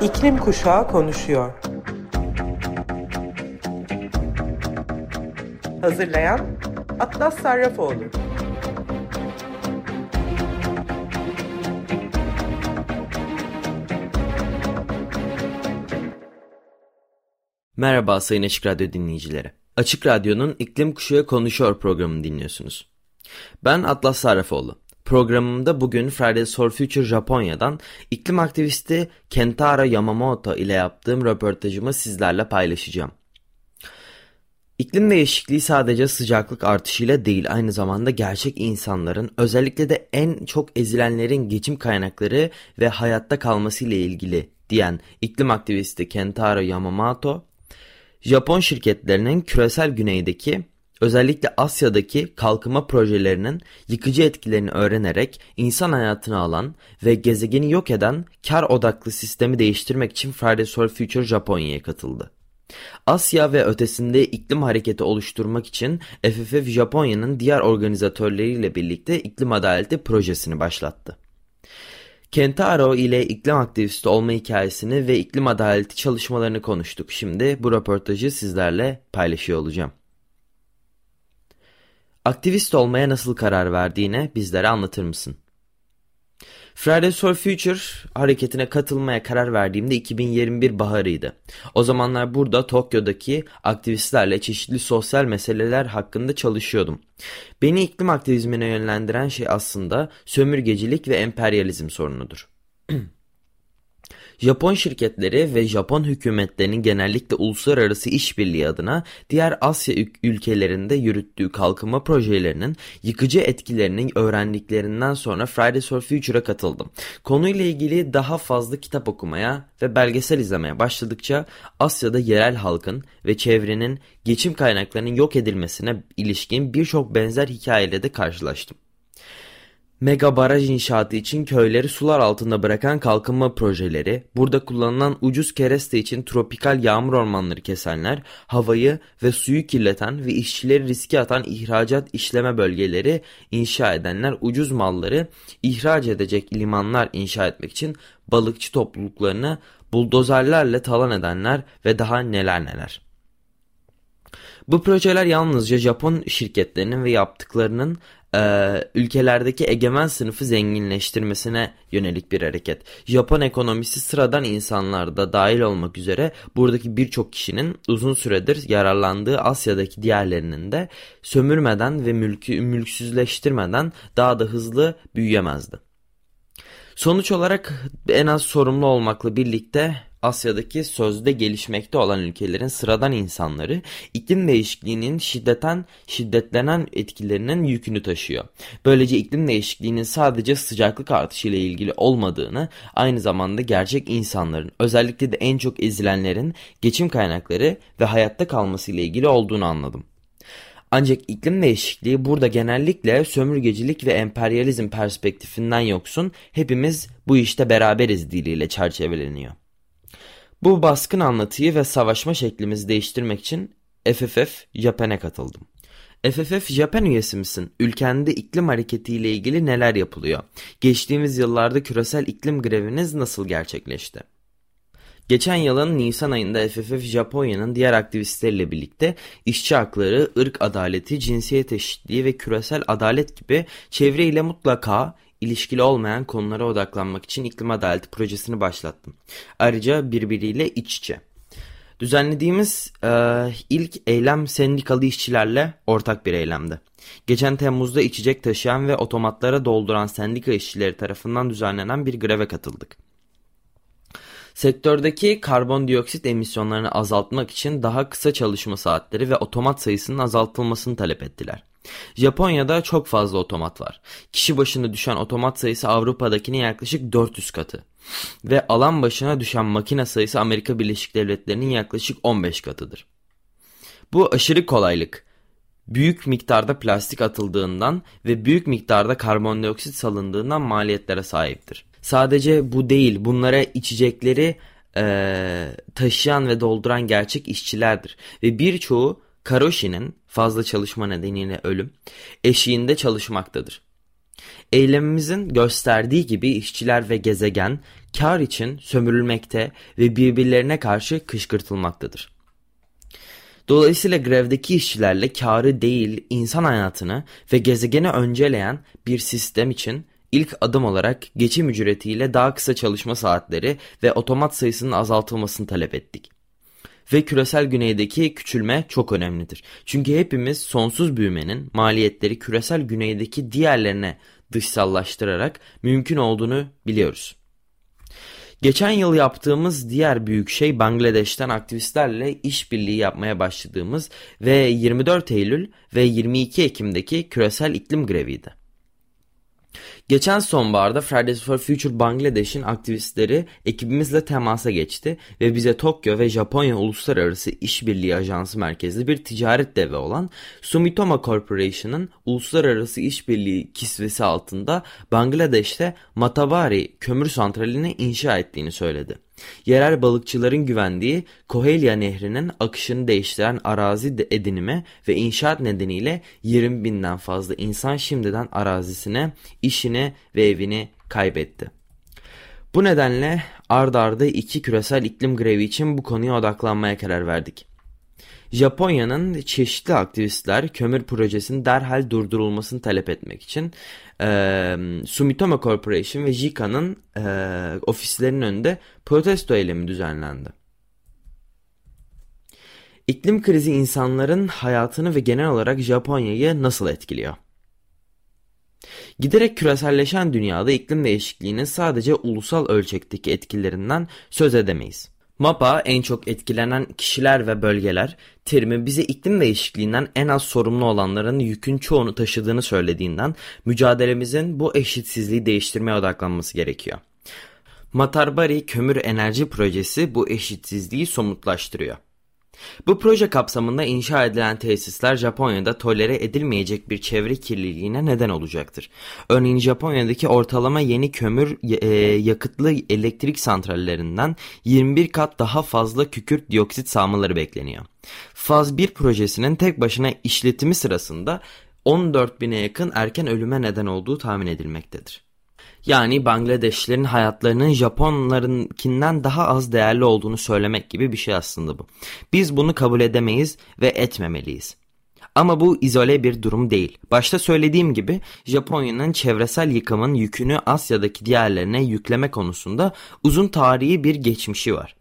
İklim Kuşağı konuşuyor. Hazırlayan Atlas Sarrafoğlu. Merhaba Sayın Açık Radyo dinleyicileri. Açık Radyo'nun İklim Kuşağı Konuşuyor programını dinliyorsunuz. Ben Atlas Sarrafoğlu. Programımda bugün Fridays for Future Japonya'dan iklim aktivisti Kentaro Yamamoto ile yaptığım röportajımı sizlerle paylaşacağım. İklim değişikliği sadece sıcaklık artışıyla değil aynı zamanda gerçek insanların özellikle de en çok ezilenlerin geçim kaynakları ve hayatta kalması ile ilgili diyen iklim aktivisti Kentaro Yamamoto, Japon şirketlerinin küresel güneydeki özellikle Asya'daki kalkınma projelerinin yıkıcı etkilerini öğrenerek insan hayatını alan ve gezegeni yok eden kar odaklı sistemi değiştirmek için Fridays for Future Japonya'ya katıldı. Asya ve ötesinde iklim hareketi oluşturmak için FFF Japonya'nın diğer organizatörleriyle birlikte iklim adaleti projesini başlattı. Kentaro ile iklim aktivisti olma hikayesini ve iklim adaleti çalışmalarını konuştuk. Şimdi bu röportajı sizlerle paylaşıyor olacağım. Aktivist olmaya nasıl karar verdiğine bizlere anlatır mısın? Fridays for Future hareketine katılmaya karar verdiğimde 2021 baharıydı. O zamanlar burada Tokyo'daki aktivistlerle çeşitli sosyal meseleler hakkında çalışıyordum. Beni iklim aktivizmine yönlendiren şey aslında sömürgecilik ve emperyalizm sorunudur. Japon şirketleri ve Japon hükümetlerinin genellikle uluslararası işbirliği adına diğer Asya ülkelerinde yürüttüğü kalkınma projelerinin yıkıcı etkilerinin öğrendiklerinden sonra Fridays for Future'a katıldım. Konuyla ilgili daha fazla kitap okumaya ve belgesel izlemeye başladıkça Asya'da yerel halkın ve çevrenin geçim kaynaklarının yok edilmesine ilişkin birçok benzer hikayeyle de karşılaştım. Mega baraj inşaatı için köyleri sular altında bırakan kalkınma projeleri, burada kullanılan ucuz kereste için tropikal yağmur ormanları kesenler, havayı ve suyu kirleten ve işçileri riske atan ihracat işleme bölgeleri inşa edenler ucuz malları ihraç edecek limanlar inşa etmek için balıkçı topluluklarını buldozerlerle talan edenler ve daha neler neler. Bu projeler yalnızca Japon şirketlerinin ve yaptıklarının e, ülkelerdeki egemen sınıfı zenginleştirmesine yönelik bir hareket. Japon ekonomisi sıradan insanlarda dahil olmak üzere buradaki birçok kişinin uzun süredir yararlandığı Asya'daki diğerlerinin de sömürmeden ve mülkü, mülksüzleştirmeden daha da hızlı büyüyemezdi. Sonuç olarak en az sorumlu olmakla birlikte Asya'daki sözde gelişmekte olan ülkelerin sıradan insanları iklim değişikliğinin şiddeten şiddetlenen etkilerinin yükünü taşıyor. Böylece iklim değişikliğinin sadece sıcaklık artışı ile ilgili olmadığını, aynı zamanda gerçek insanların, özellikle de en çok ezilenlerin geçim kaynakları ve hayatta kalması ile ilgili olduğunu anladım. Ancak iklim değişikliği burada genellikle sömürgecilik ve emperyalizm perspektifinden yoksun, hepimiz bu işte beraberiz diliyle çerçeveleniyor. Bu baskın anlatıyı ve savaşma şeklimizi değiştirmek için FFF Japan'e katıldım. FFF Japan üyesi misin? Ülkende iklim hareketiyle ilgili neler yapılıyor? Geçtiğimiz yıllarda küresel iklim greviniz nasıl gerçekleşti? Geçen yılın Nisan ayında FFF Japonya'nın diğer aktivistleriyle birlikte işçi hakları, ırk adaleti, cinsiyet eşitliği ve küresel adalet gibi çevre ile mutlaka ilişkili olmayan konulara odaklanmak için iklim adaleti projesini başlattım. Ayrıca birbiriyle iç içe. Düzenlediğimiz e, ilk eylem sendikalı işçilerle ortak bir eylemdi. Geçen Temmuz'da içecek taşıyan ve otomatlara dolduran sendika işçileri tarafından düzenlenen bir greve katıldık. Sektördeki karbondioksit emisyonlarını azaltmak için daha kısa çalışma saatleri ve otomat sayısının azaltılmasını talep ettiler. Japonya'da çok fazla otomat var. Kişi başına düşen otomat sayısı Avrupa'dakinin yaklaşık 400 katı. Ve alan başına düşen makine sayısı Amerika Birleşik Devletleri'nin yaklaşık 15 katıdır. Bu aşırı kolaylık büyük miktarda plastik atıldığından ve büyük miktarda karbondioksit salındığından maliyetlere sahiptir. Sadece bu değil bunlara içecekleri e, taşıyan ve dolduran gerçek işçilerdir ve birçoğu Karoshi'nin fazla çalışma nedeniyle ölüm eşiğinde çalışmaktadır. Eylemimizin gösterdiği gibi işçiler ve gezegen kar için sömürülmekte ve birbirlerine karşı kışkırtılmaktadır. Dolayısıyla grevdeki işçilerle karı değil insan hayatını ve gezegeni önceleyen bir sistem için ilk adım olarak geçim ücretiyle daha kısa çalışma saatleri ve otomat sayısının azaltılmasını talep ettik. Ve küresel güneydeki küçülme çok önemlidir. Çünkü hepimiz sonsuz büyümenin maliyetleri küresel güneydeki diğerlerine dışsallaştırarak mümkün olduğunu biliyoruz. Geçen yıl yaptığımız diğer büyük şey Bangladeş'ten aktivistlerle işbirliği yapmaya başladığımız ve 24 Eylül ve 22 Ekim'deki küresel iklim greviydi. Geçen sonbaharda Fridays for Future Bangladesh'in aktivistleri ekibimizle temasa geçti ve bize Tokyo ve Japonya Uluslararası İşbirliği Ajansı merkezli bir ticaret devi olan Sumitomo Corporation'ın uluslararası işbirliği kisvesi altında Bangladeş'te Matavari kömür santralini inşa ettiğini söyledi. Yerel balıkçıların güvendiği Kohelya Nehri'nin akışını değiştiren arazi edinimi ve inşaat nedeniyle 20 binden fazla insan şimdiden arazisine, işini ve evini kaybetti. Bu nedenle ard arda iki küresel iklim grevi için bu konuya odaklanmaya karar verdik. Japonya'nın çeşitli aktivistler kömür projesinin derhal durdurulmasını talep etmek için e, Sumitomo Corporation ve JICA'nın e, ofislerinin önünde protesto eylemi düzenlendi. İklim krizi insanların hayatını ve genel olarak Japonya'yı nasıl etkiliyor? Giderek küreselleşen dünyada iklim değişikliğinin sadece ulusal ölçekteki etkilerinden söz edemeyiz. MAPA en çok etkilenen kişiler ve bölgeler terimi bize iklim değişikliğinden en az sorumlu olanların yükün çoğunu taşıdığını söylediğinden mücadelemizin bu eşitsizliği değiştirmeye odaklanması gerekiyor. Matarbari Kömür Enerji Projesi bu eşitsizliği somutlaştırıyor. Bu proje kapsamında inşa edilen tesisler Japonya'da tolere edilmeyecek bir çevre kirliliğine neden olacaktır. Örneğin Japonya'daki ortalama yeni kömür e, yakıtlı elektrik santrallerinden 21 kat daha fazla kükürt dioksit salmaları bekleniyor. Faz 1 projesinin tek başına işletimi sırasında 14 bine yakın erken ölüme neden olduğu tahmin edilmektedir. Yani Bangladeşlilerin hayatlarının Japonlarınkinden daha az değerli olduğunu söylemek gibi bir şey aslında bu. Biz bunu kabul edemeyiz ve etmemeliyiz. Ama bu izole bir durum değil. Başta söylediğim gibi Japonya'nın çevresel yıkımın yükünü Asya'daki diğerlerine yükleme konusunda uzun tarihi bir geçmişi var.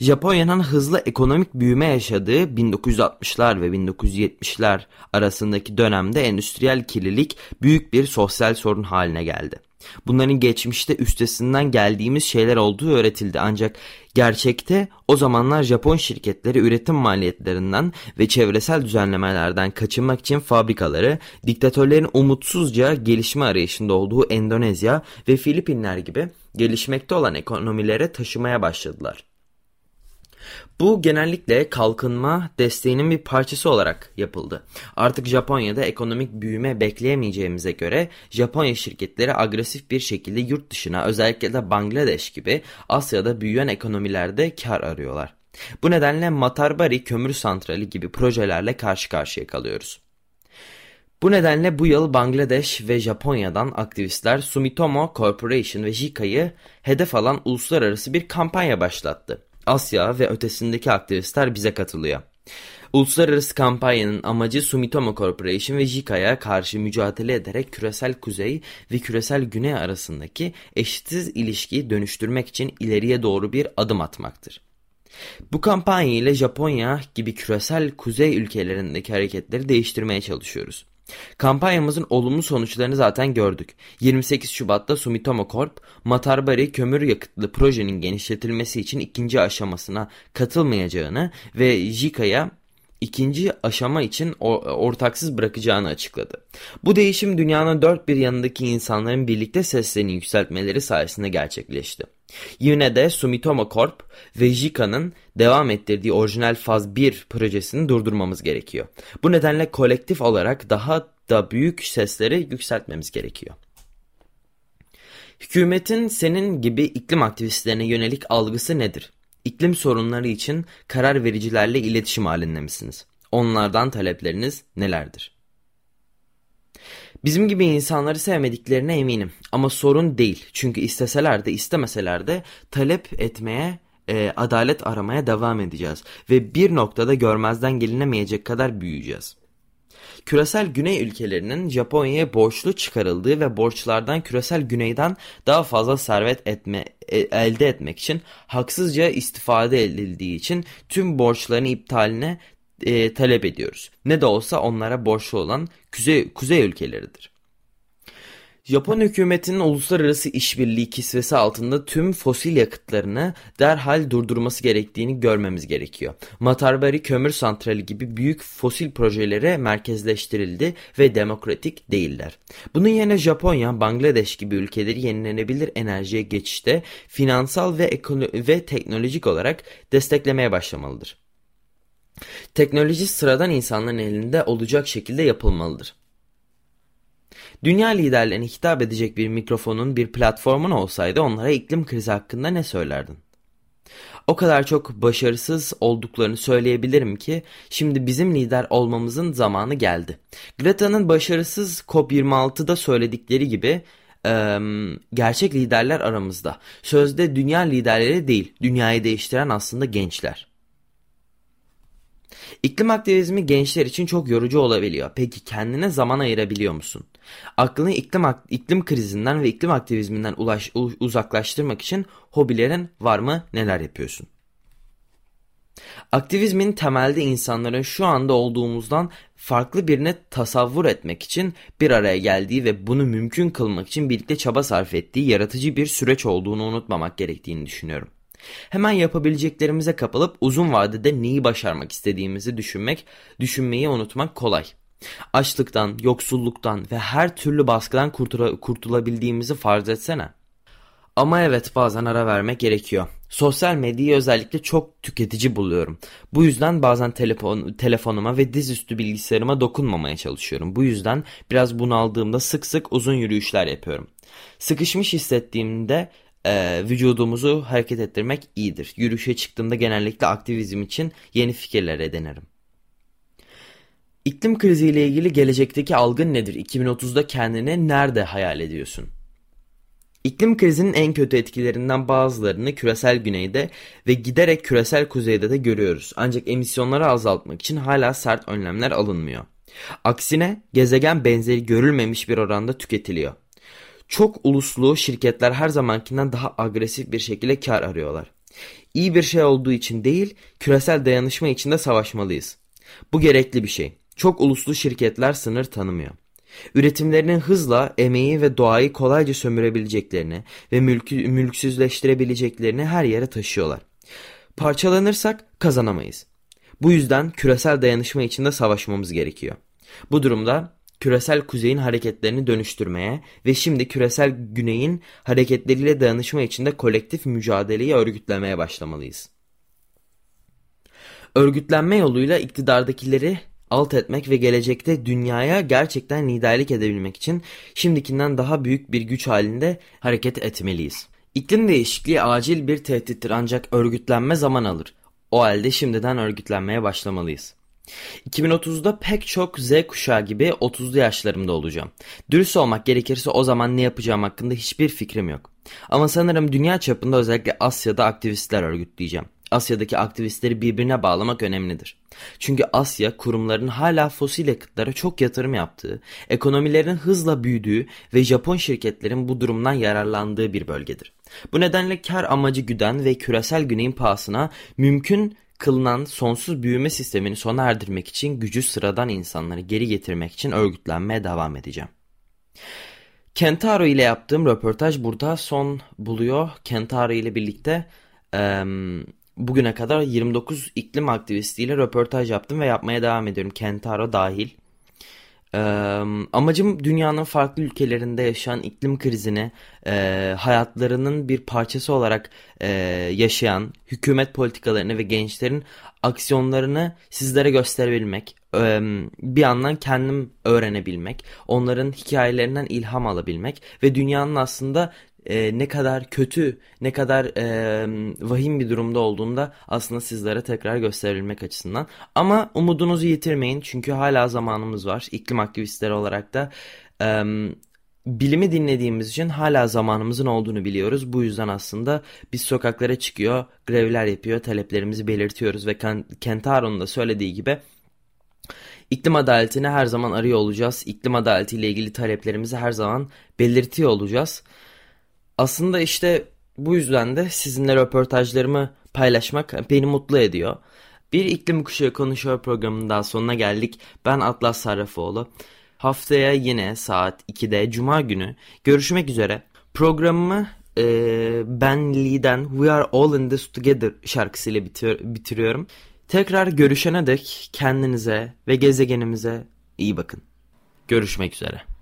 Japonya'nın hızlı ekonomik büyüme yaşadığı 1960'lar ve 1970'ler arasındaki dönemde endüstriyel kirlilik büyük bir sosyal sorun haline geldi. Bunların geçmişte üstesinden geldiğimiz şeyler olduğu öğretildi ancak gerçekte o zamanlar Japon şirketleri üretim maliyetlerinden ve çevresel düzenlemelerden kaçınmak için fabrikaları diktatörlerin umutsuzca gelişme arayışında olduğu Endonezya ve Filipinler gibi gelişmekte olan ekonomilere taşımaya başladılar. Bu genellikle kalkınma desteğinin bir parçası olarak yapıldı. Artık Japonya'da ekonomik büyüme bekleyemeyeceğimize göre Japonya şirketleri agresif bir şekilde yurt dışına özellikle de Bangladeş gibi Asya'da büyüyen ekonomilerde kar arıyorlar. Bu nedenle Matarbari kömür santrali gibi projelerle karşı karşıya kalıyoruz. Bu nedenle bu yıl Bangladeş ve Japonya'dan aktivistler Sumitomo Corporation ve JICA'yı hedef alan uluslararası bir kampanya başlattı. Asya ve ötesindeki aktivistler bize katılıyor. Uluslararası kampanyanın amacı Sumitomo Corporation ve JICA'ya karşı mücadele ederek küresel kuzey ve küresel güney arasındaki eşitsiz ilişkiyi dönüştürmek için ileriye doğru bir adım atmaktır. Bu kampanya ile Japonya gibi küresel kuzey ülkelerindeki hareketleri değiştirmeye çalışıyoruz. Kampanyamızın olumlu sonuçlarını zaten gördük. 28 Şubat'ta Sumitomo Corp, Matarbari kömür yakıtlı projenin genişletilmesi için ikinci aşamasına katılmayacağını ve JICA'ya ikinci aşama için ortaksız bırakacağını açıkladı. Bu değişim dünyanın dört bir yanındaki insanların birlikte seslerini yükseltmeleri sayesinde gerçekleşti. Yine de Sumitomo Corp ve JICA'nın devam ettirdiği orijinal faz 1 projesini durdurmamız gerekiyor. Bu nedenle kolektif olarak daha da büyük sesleri yükseltmemiz gerekiyor. Hükümetin senin gibi iklim aktivistlerine yönelik algısı nedir? İklim sorunları için karar vericilerle iletişim halinde misiniz? Onlardan talepleriniz nelerdir? Bizim gibi insanları sevmediklerine eminim ama sorun değil. Çünkü isteseler de istemeseler de talep etmeye, e, adalet aramaya devam edeceğiz. Ve bir noktada görmezden gelinemeyecek kadar büyüyeceğiz. Küresel güney ülkelerinin Japonya'ya borçlu çıkarıldığı ve borçlardan küresel güneyden daha fazla servet etme, e, elde etmek için haksızca istifade edildiği için tüm borçların iptaline e, talep ediyoruz. Ne de olsa onlara borçlu olan kuzey, kuzey ülkeleridir. Japon hükümetinin uluslararası işbirliği kisvesi altında tüm fosil yakıtlarını derhal durdurması gerektiğini görmemiz gerekiyor. Matarbari kömür santrali gibi büyük fosil projelere merkezleştirildi ve demokratik değiller. Bunun yerine Japonya, Bangladeş gibi ülkeleri yenilenebilir enerjiye geçişte finansal ve, ve teknolojik olarak desteklemeye başlamalıdır. Teknoloji sıradan insanların elinde olacak şekilde yapılmalıdır. Dünya liderlerine hitap edecek bir mikrofonun, bir platformun olsaydı onlara iklim krizi hakkında ne söylerdin? O kadar çok başarısız olduklarını söyleyebilirim ki şimdi bizim lider olmamızın zamanı geldi. Greta'nın başarısız COP26'da söyledikleri gibi gerçek liderler aramızda. Sözde dünya liderleri değil, dünyayı değiştiren aslında gençler. İklim aktivizmi gençler için çok yorucu olabiliyor. Peki kendine zaman ayırabiliyor musun? Aklını iklim, iklim krizinden ve iklim aktivizminden ulaş, uzaklaştırmak için hobilerin var mı? Neler yapıyorsun? Aktivizmin temelde insanların şu anda olduğumuzdan farklı birine tasavvur etmek için bir araya geldiği ve bunu mümkün kılmak için birlikte çaba sarf ettiği yaratıcı bir süreç olduğunu unutmamak gerektiğini düşünüyorum. Hemen yapabileceklerimize kapılıp uzun vadede neyi başarmak istediğimizi düşünmek, düşünmeyi unutmak kolay. Açlıktan, yoksulluktan ve her türlü baskıdan kurtula, kurtulabildiğimizi farz etsene. Ama evet bazen ara vermek gerekiyor. Sosyal medyayı özellikle çok tüketici buluyorum. Bu yüzden bazen telefon, telefonuma ve dizüstü bilgisayarıma dokunmamaya çalışıyorum. Bu yüzden biraz bunaldığımda sık sık uzun yürüyüşler yapıyorum. Sıkışmış hissettiğimde e, vücudumuzu hareket ettirmek iyidir. Yürüyüşe çıktığımda genellikle aktivizm için yeni fikirler edinirim. İklim kriziyle ilgili gelecekteki algın nedir? 2030'da kendini nerede hayal ediyorsun? İklim krizinin en kötü etkilerinden bazılarını küresel güneyde ve giderek küresel kuzeyde de görüyoruz. Ancak emisyonları azaltmak için hala sert önlemler alınmıyor. Aksine gezegen benzeri görülmemiş bir oranda tüketiliyor. Çok uluslu şirketler her zamankinden daha agresif bir şekilde kar arıyorlar. İyi bir şey olduğu için değil, küresel dayanışma için de savaşmalıyız. Bu gerekli bir şey. Çok uluslu şirketler sınır tanımıyor. Üretimlerinin hızla emeği ve doğayı kolayca sömürebileceklerini ve mülkü, mülksüzleştirebileceklerini her yere taşıyorlar. Parçalanırsak kazanamayız. Bu yüzden küresel dayanışma için de savaşmamız gerekiyor. Bu durumda küresel kuzeyin hareketlerini dönüştürmeye ve şimdi küresel güneyin hareketleriyle dayanışma içinde kolektif mücadeleyi örgütlemeye başlamalıyız. Örgütlenme yoluyla iktidardakileri alt etmek ve gelecekte dünyaya gerçekten liderlik edebilmek için şimdikinden daha büyük bir güç halinde hareket etmeliyiz. İklim değişikliği acil bir tehdittir ancak örgütlenme zaman alır. O halde şimdiden örgütlenmeye başlamalıyız. 2030'da pek çok Z kuşağı gibi 30'lu yaşlarımda olacağım. Dürüst olmak gerekirse o zaman ne yapacağım hakkında hiçbir fikrim yok. Ama sanırım dünya çapında özellikle Asya'da aktivistler örgütleyeceğim. Asya'daki aktivistleri birbirine bağlamak önemlidir. Çünkü Asya kurumların hala fosil yakıtlara çok yatırım yaptığı, ekonomilerin hızla büyüdüğü ve Japon şirketlerin bu durumdan yararlandığı bir bölgedir. Bu nedenle kar amacı güden ve küresel güneyin pahasına mümkün kılınan sonsuz büyüme sistemini sona erdirmek için gücü sıradan insanları geri getirmek için örgütlenmeye devam edeceğim. Kentaro ile yaptığım röportaj burada son buluyor. Kentaro ile birlikte e, bugüne kadar 29 iklim aktivistiyle röportaj yaptım ve yapmaya devam ediyorum. Kentaro dahil. Ee, amacım dünyanın farklı ülkelerinde yaşayan iklim krizini e, hayatlarının bir parçası olarak e, yaşayan hükümet politikalarını ve gençlerin aksiyonlarını sizlere gösterebilmek, bir yandan kendim öğrenebilmek, onların hikayelerinden ilham alabilmek ve dünyanın aslında ne kadar kötü, ne kadar vahim bir durumda olduğunda aslında sizlere tekrar gösterebilmek açısından. Ama umudunuzu yitirmeyin çünkü hala zamanımız var. İklim aktivistleri olarak da bilimi dinlediğimiz için hala zamanımızın olduğunu biliyoruz. Bu yüzden aslında biz sokaklara çıkıyor, grevler yapıyor, taleplerimizi belirtiyoruz ve Kentaro'nun da söylediği gibi İklim adaletini her zaman arıyor olacağız. İklim adaletiyle ilgili taleplerimizi her zaman belirtiyor olacağız. Aslında işte bu yüzden de sizinle röportajlarımı paylaşmak beni mutlu ediyor. Bir iklim kuşağı konuşuyor programının daha sonuna geldik. Ben Atlas Sarrafoğlu. Haftaya yine saat 2'de Cuma günü görüşmek üzere. Programımı e, Ben Lee'den We Are All In This Together şarkısıyla bitir bitiriyorum. Tekrar görüşene dek kendinize ve gezegenimize iyi bakın. Görüşmek üzere.